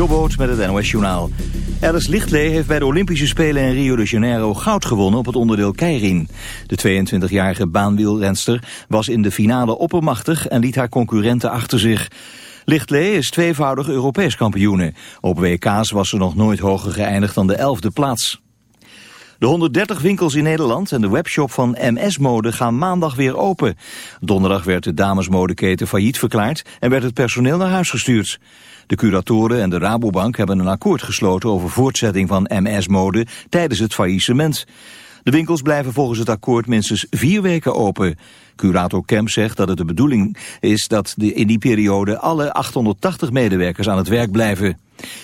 Jobboot met het NOS Journaal. Alice Lichtlee heeft bij de Olympische Spelen in Rio de Janeiro goud gewonnen op het onderdeel Keirin. De 22-jarige baanwielrenster was in de finale oppermachtig en liet haar concurrenten achter zich. Lichtlee is tweevoudig Europees kampioene. Op WK's was ze nog nooit hoger geëindigd dan de elfde plaats. De 130 winkels in Nederland en de webshop van MS Mode gaan maandag weer open. Donderdag werd de damesmodeketen failliet verklaard en werd het personeel naar huis gestuurd. De curatoren en de Rabobank hebben een akkoord gesloten over voortzetting van MS Mode tijdens het faillissement. De winkels blijven volgens het akkoord minstens vier weken open. Curator Kemp zegt dat het de bedoeling is dat de in die periode alle 880 medewerkers aan het werk blijven.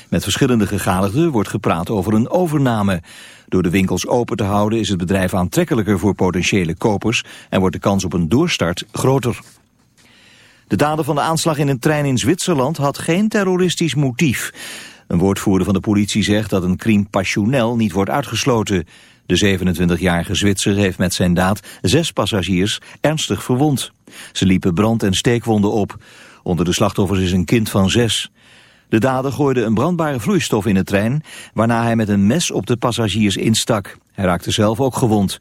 Met verschillende gegadigden wordt gepraat over een overname. Door de winkels open te houden is het bedrijf aantrekkelijker voor potentiële kopers en wordt de kans op een doorstart groter. De dader van de aanslag in een trein in Zwitserland had geen terroristisch motief. Een woordvoerder van de politie zegt dat een crime passionnel niet wordt uitgesloten. De 27-jarige Zwitser heeft met zijn daad zes passagiers ernstig verwond. Ze liepen brand- en steekwonden op. Onder de slachtoffers is een kind van zes. De dader gooide een brandbare vloeistof in de trein... waarna hij met een mes op de passagiers instak. Hij raakte zelf ook gewond.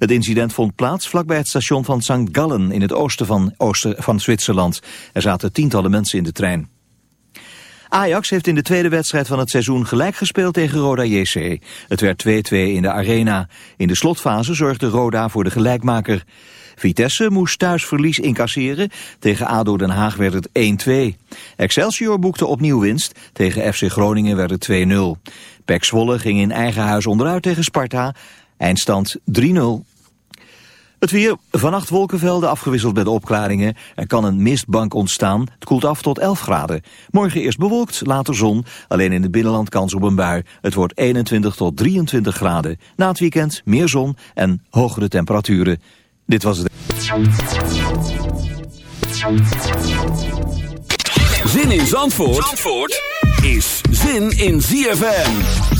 Het incident vond plaats vlakbij het station van St. Gallen... in het oosten van, oosten van Zwitserland. Er zaten tientallen mensen in de trein. Ajax heeft in de tweede wedstrijd van het seizoen gelijk gespeeld tegen Roda JC. Het werd 2-2 in de arena. In de slotfase zorgde Roda voor de gelijkmaker. Vitesse moest thuis verlies incasseren. Tegen ADO Den Haag werd het 1-2. Excelsior boekte opnieuw winst. Tegen FC Groningen werd het 2-0. Pek Zwolle ging in eigen huis onderuit tegen Sparta. Eindstand 3-0. Het weer, vannacht wolkenvelden afgewisseld met opklaringen. Er kan een mistbank ontstaan. Het koelt af tot 11 graden. Morgen eerst bewolkt, later zon. Alleen in het binnenland kans op een bui. Het wordt 21 tot 23 graden. Na het weekend meer zon en hogere temperaturen. Dit was het. Zin in Zandvoort, Zandvoort is zin in ZFM.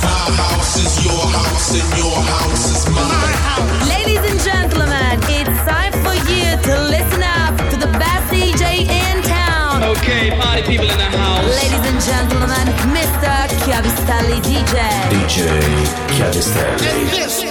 your house and your house is mine. Ladies and gentlemen, it's time for you to listen up to the best DJ in town. Okay, party people in the house. Ladies and gentlemen, Mr. Chiavistelli DJ. And this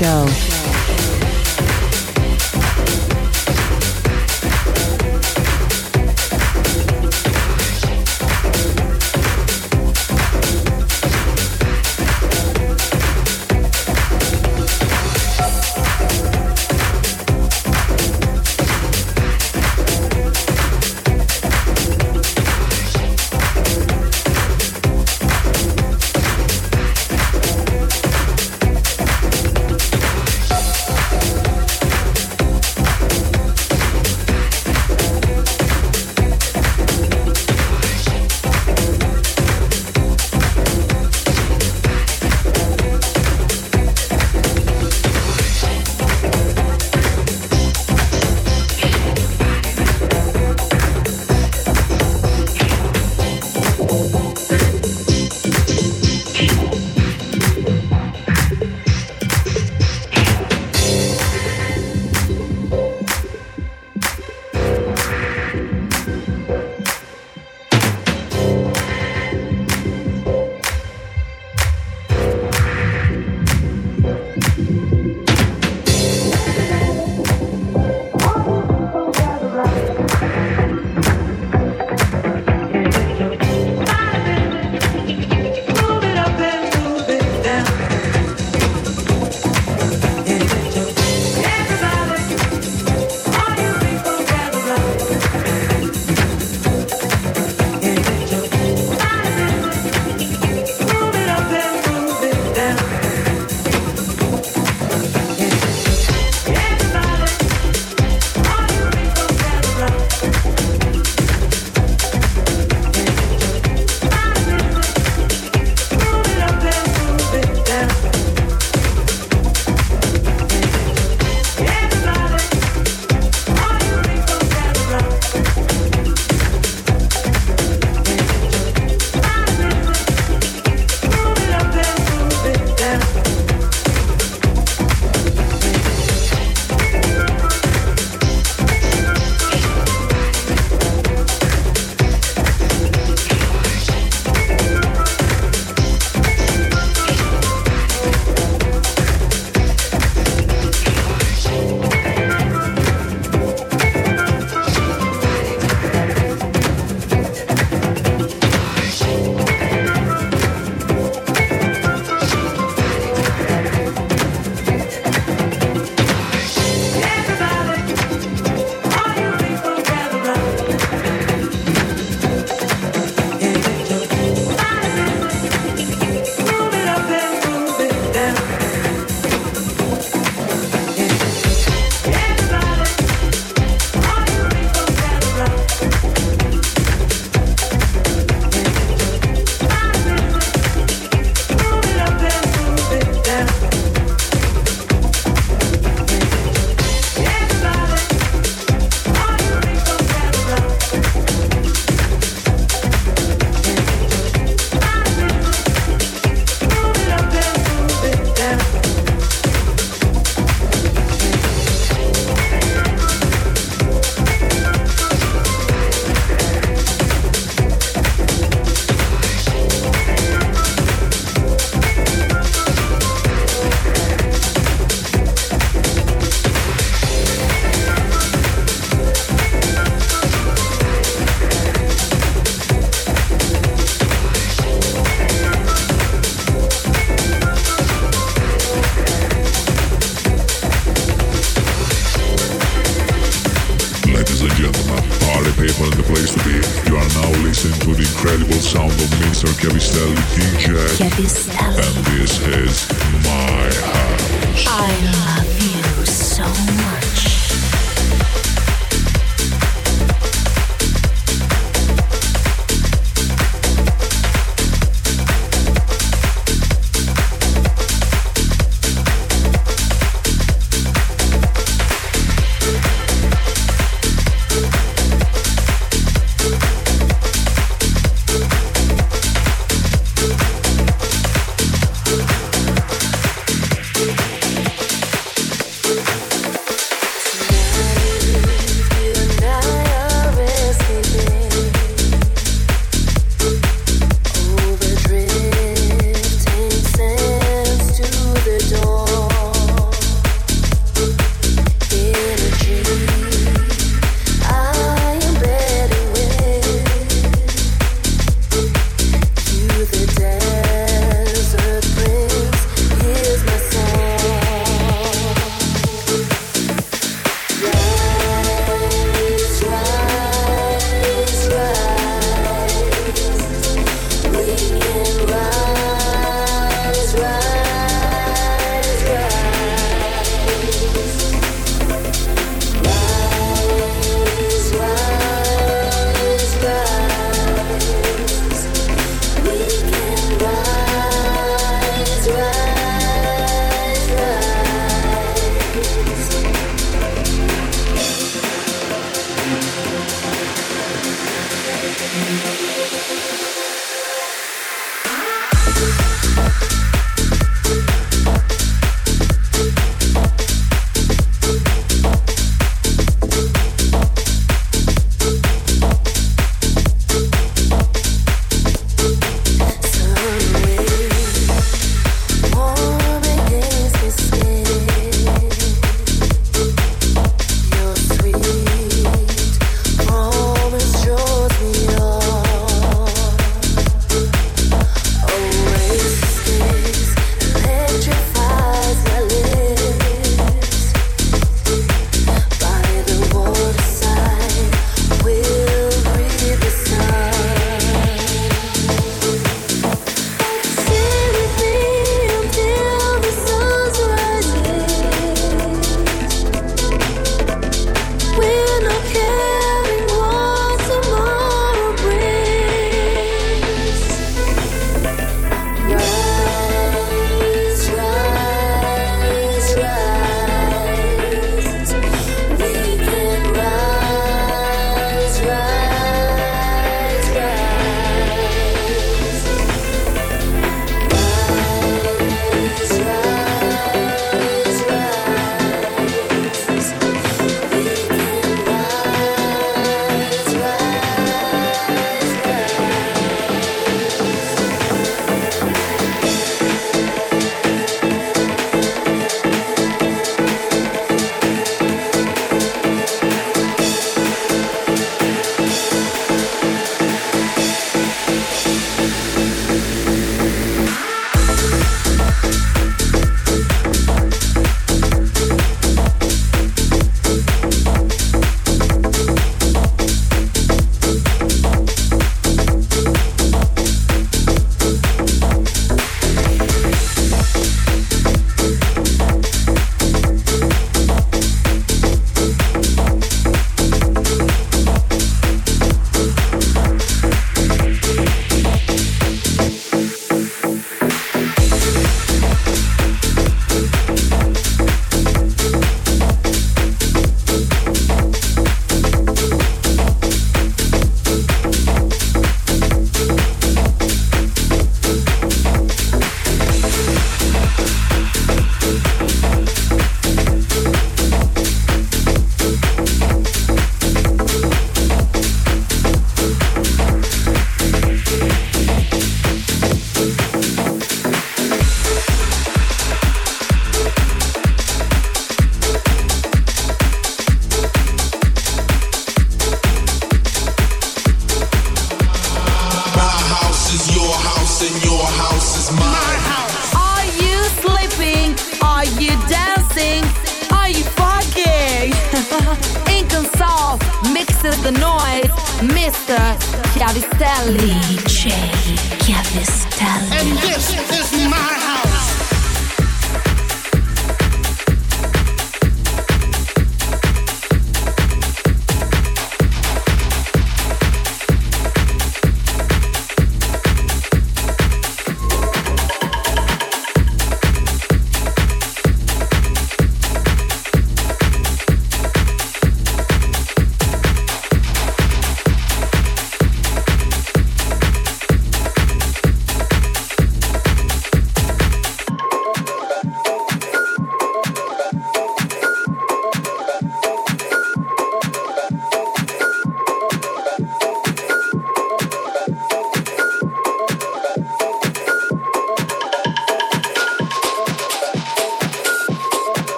show.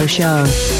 Radio show.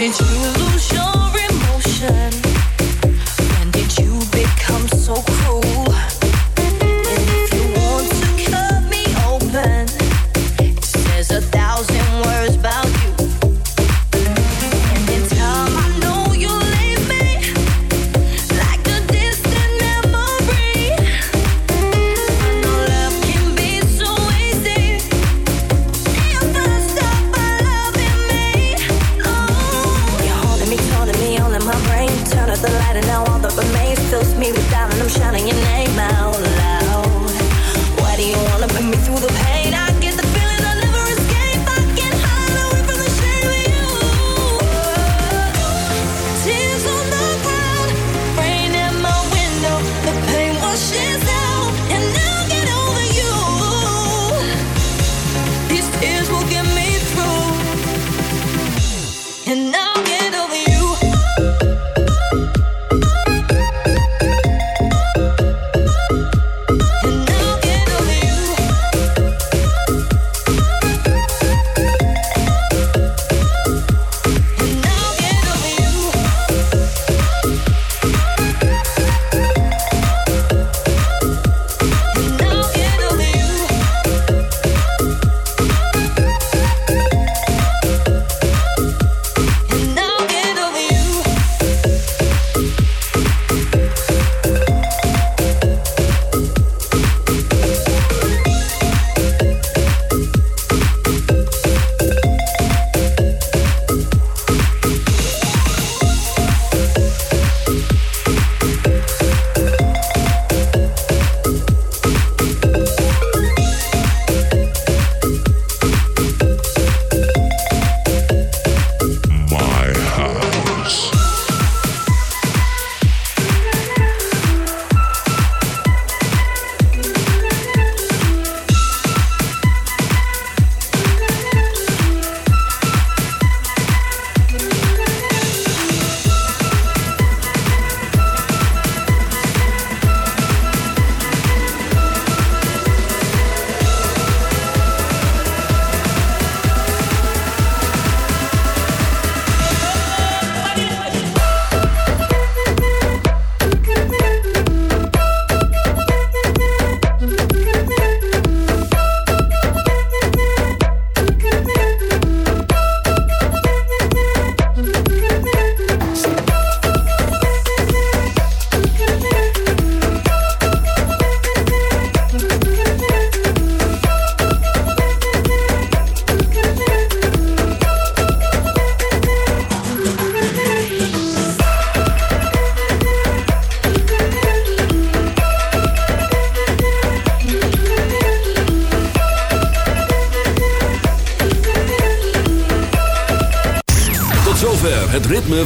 gente